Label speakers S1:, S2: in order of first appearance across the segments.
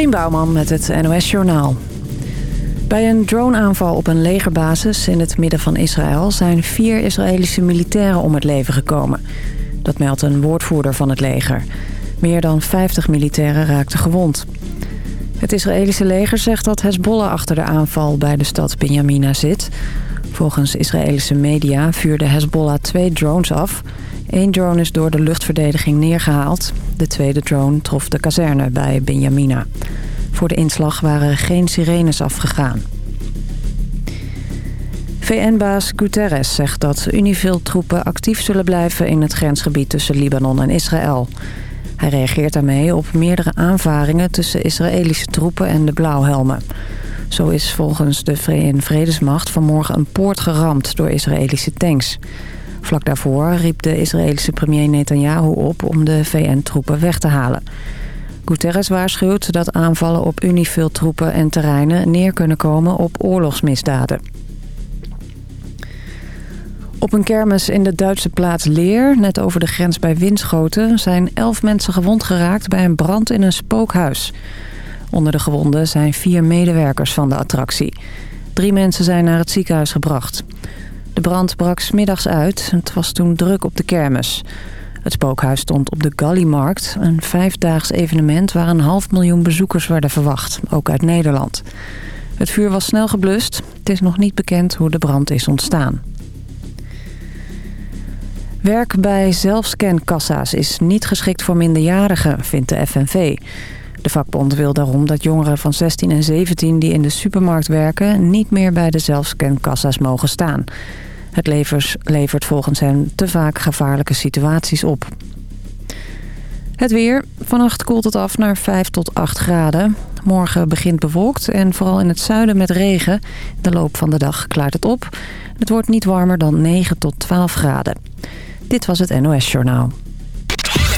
S1: Dorien Bouwman met het NOS Journaal. Bij een droneaanval op een legerbasis in het midden van Israël... zijn vier Israëlische militairen om het leven gekomen. Dat meldt een woordvoerder van het leger. Meer dan 50 militairen raakten gewond. Het Israëlische leger zegt dat Hezbollah achter de aanval bij de stad Benjamina zit. Volgens Israëlische media vuurde Hezbollah twee drones af... Eén drone is door de luchtverdediging neergehaald. De tweede drone trof de kazerne bij Benjamina. Voor de inslag waren geen sirenes afgegaan. VN-baas Guterres zegt dat Unifil-troepen actief zullen blijven... in het grensgebied tussen Libanon en Israël. Hij reageert daarmee op meerdere aanvaringen... tussen Israëlische troepen en de blauwhelmen. Zo is volgens de VN-vredesmacht vanmorgen een poort geramd door Israëlische tanks... Vlak daarvoor riep de Israëlische premier Netanyahu op om de VN-troepen weg te halen. Guterres waarschuwt dat aanvallen op Unifil-troepen en terreinen neer kunnen komen op oorlogsmisdaden. Op een kermis in de Duitse plaats Leer, net over de grens bij Winschoten... zijn elf mensen gewond geraakt bij een brand in een spookhuis. Onder de gewonden zijn vier medewerkers van de attractie. Drie mensen zijn naar het ziekenhuis gebracht. De brand brak smiddags uit. Het was toen druk op de kermis. Het spookhuis stond op de Gallimarkt, een vijfdaags evenement waar een half miljoen bezoekers werden verwacht, ook uit Nederland. Het vuur was snel geblust. Het is nog niet bekend hoe de brand is ontstaan. Werk bij zelfscankassa's is niet geschikt voor minderjarigen, vindt de FNV. De vakbond wil daarom dat jongeren van 16 en 17 die in de supermarkt werken... niet meer bij de zelfscankassa's mogen staan. Het levers, levert volgens hen te vaak gevaarlijke situaties op. Het weer. Vannacht koelt het af naar 5 tot 8 graden. Morgen begint bewolkt en vooral in het zuiden met regen. De loop van de dag klaart het op. Het wordt niet warmer dan 9 tot 12 graden. Dit was het NOS Journaal.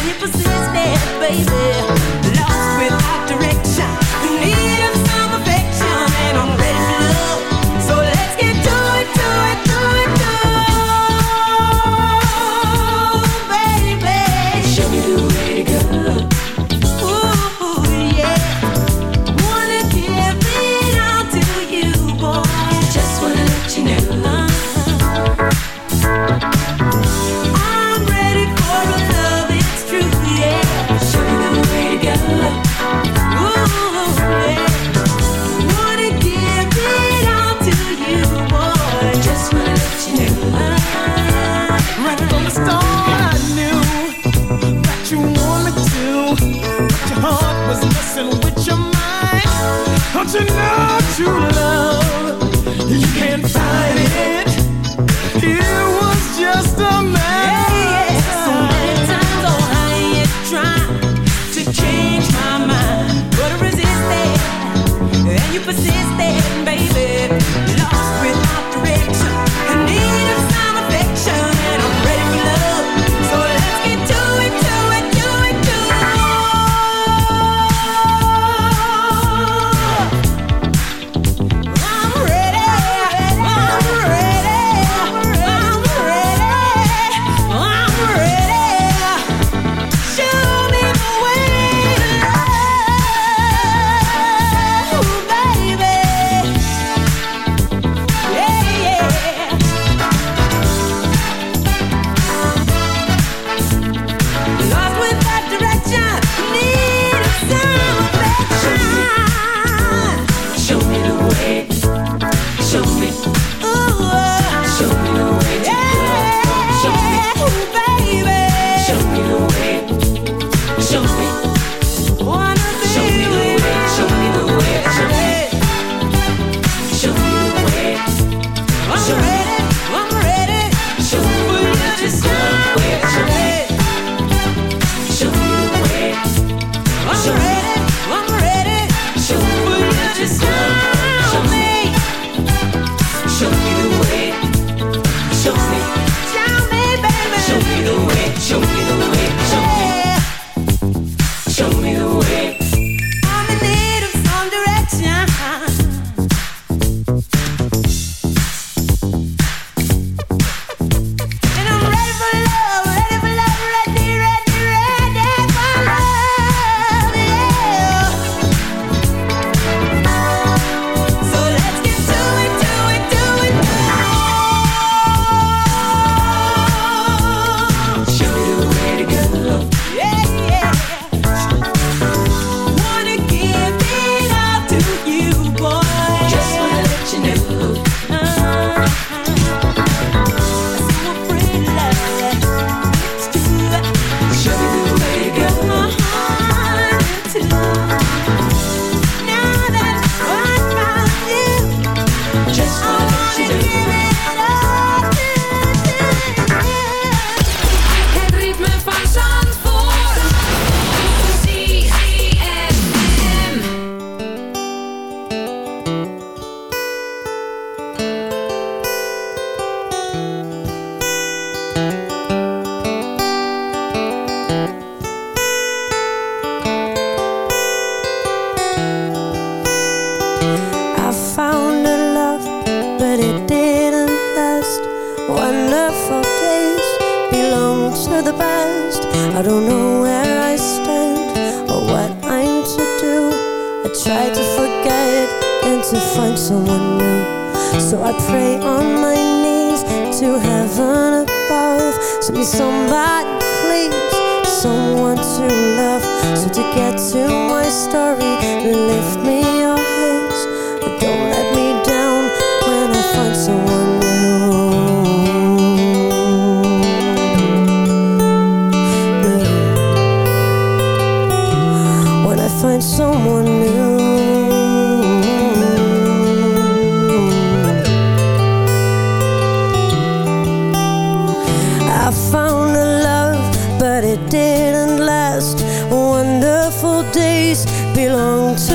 S2: Can you please, baby?
S3: I don't know where I stand or what I'm to do. I try to forget and to find someone new. So I pray on my knees to heaven above. To be somebody please, someone to love. So to get to my story, lift me up.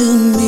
S4: Ain't the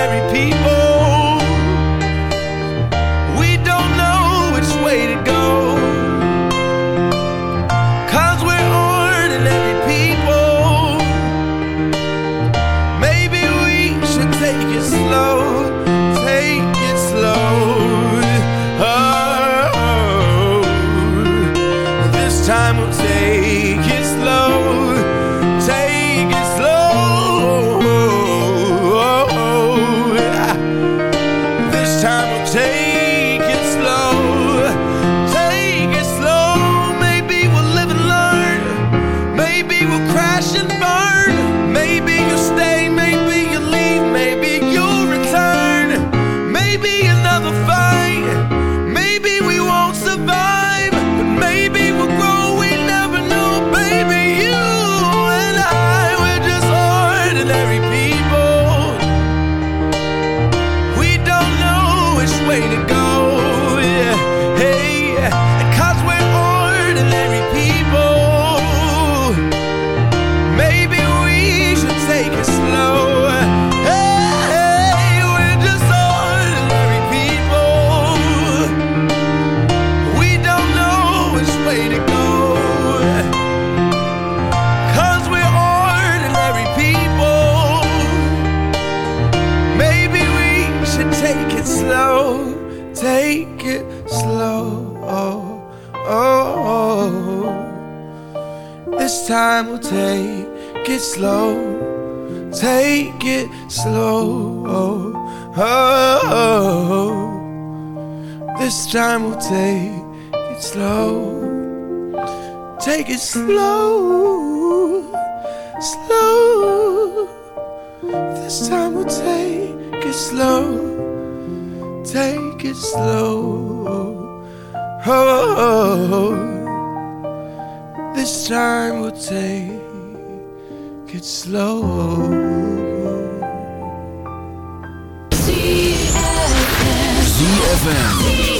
S5: ordinary people. It slow.
S6: ZFM.
S2: Oh,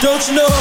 S7: Don't you know?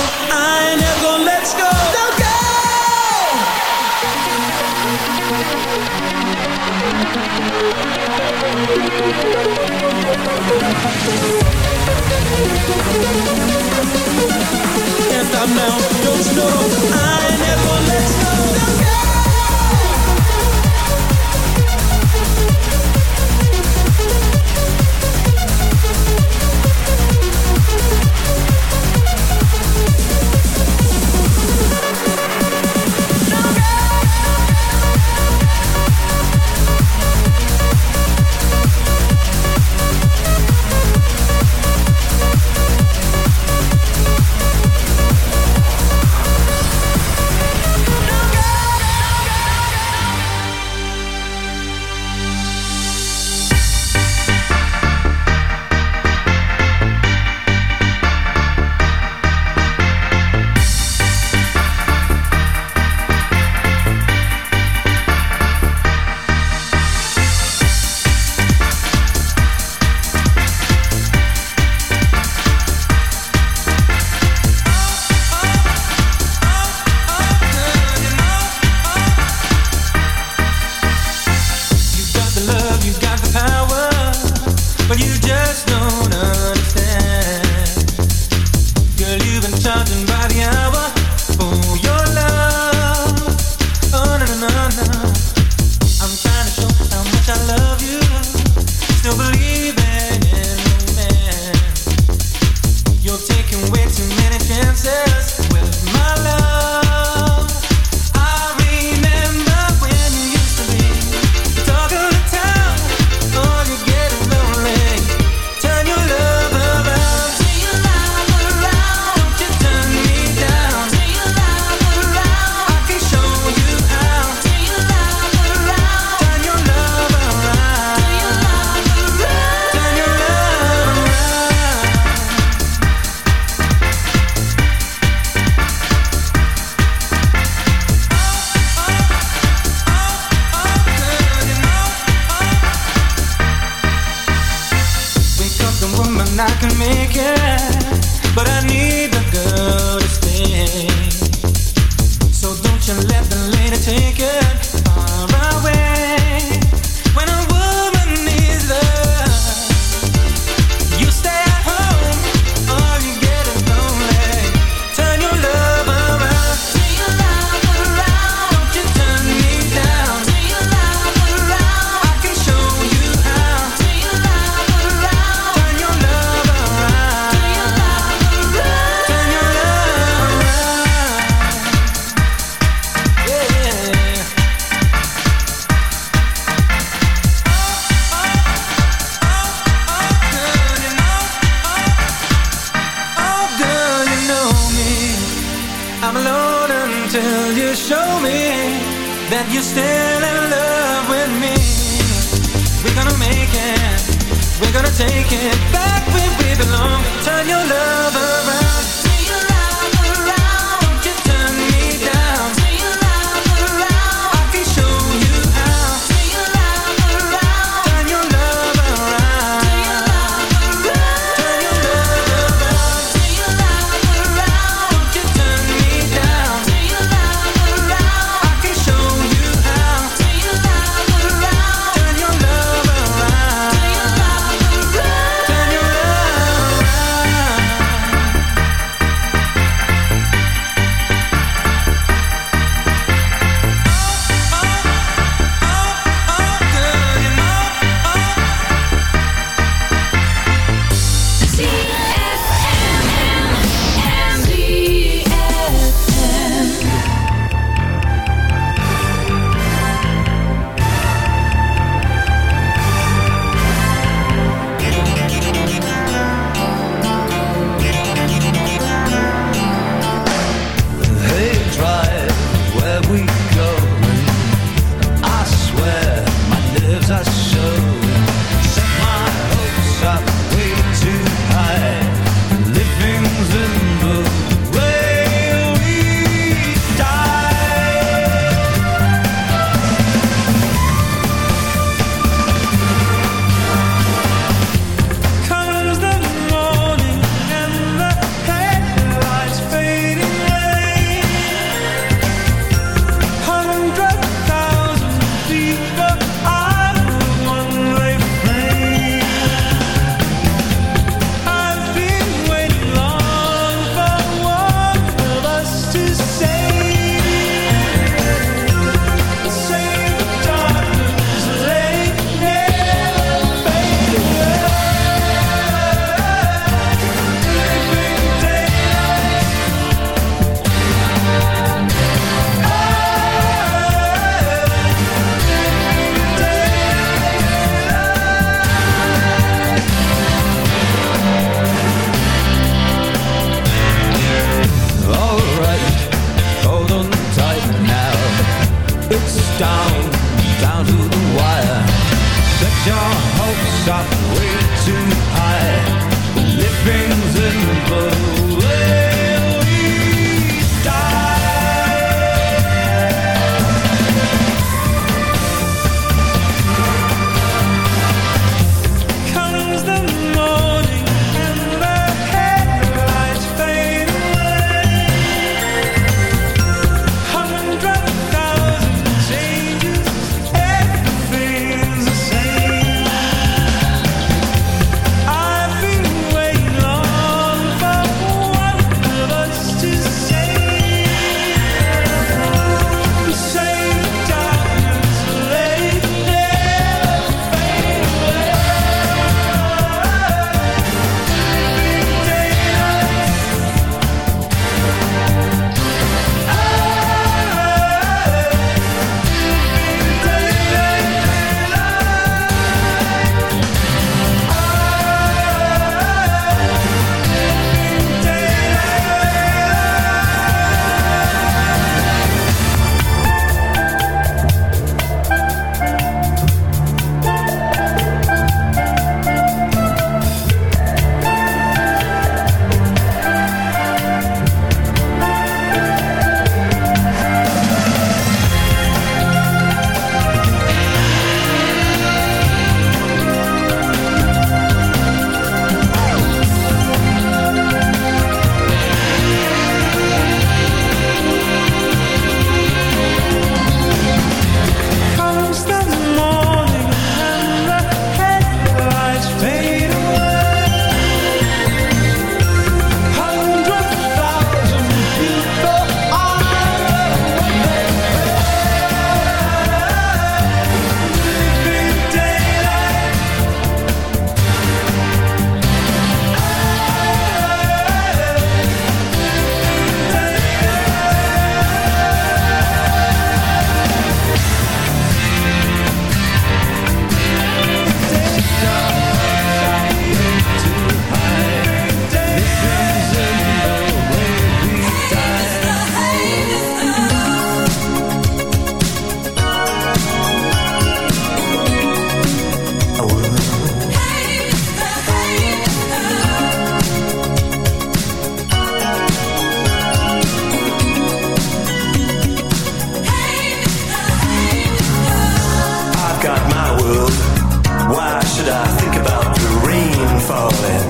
S8: should I think about the rain falling?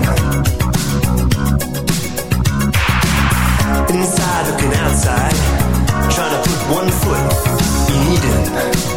S8: Inside looking outside, trying to put one foot in Eden.